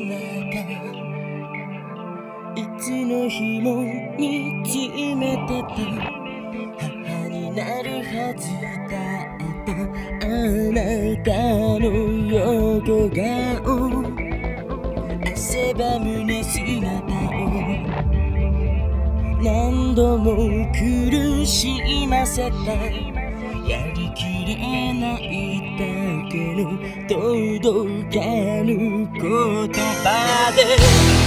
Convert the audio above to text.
いつの日も見つめてた母になるはずだったあなたの横顔汗ばむね姿を何度も苦しませたやりきれないだけの届かぬ言葉で。